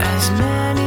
as many